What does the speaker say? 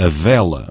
a vela.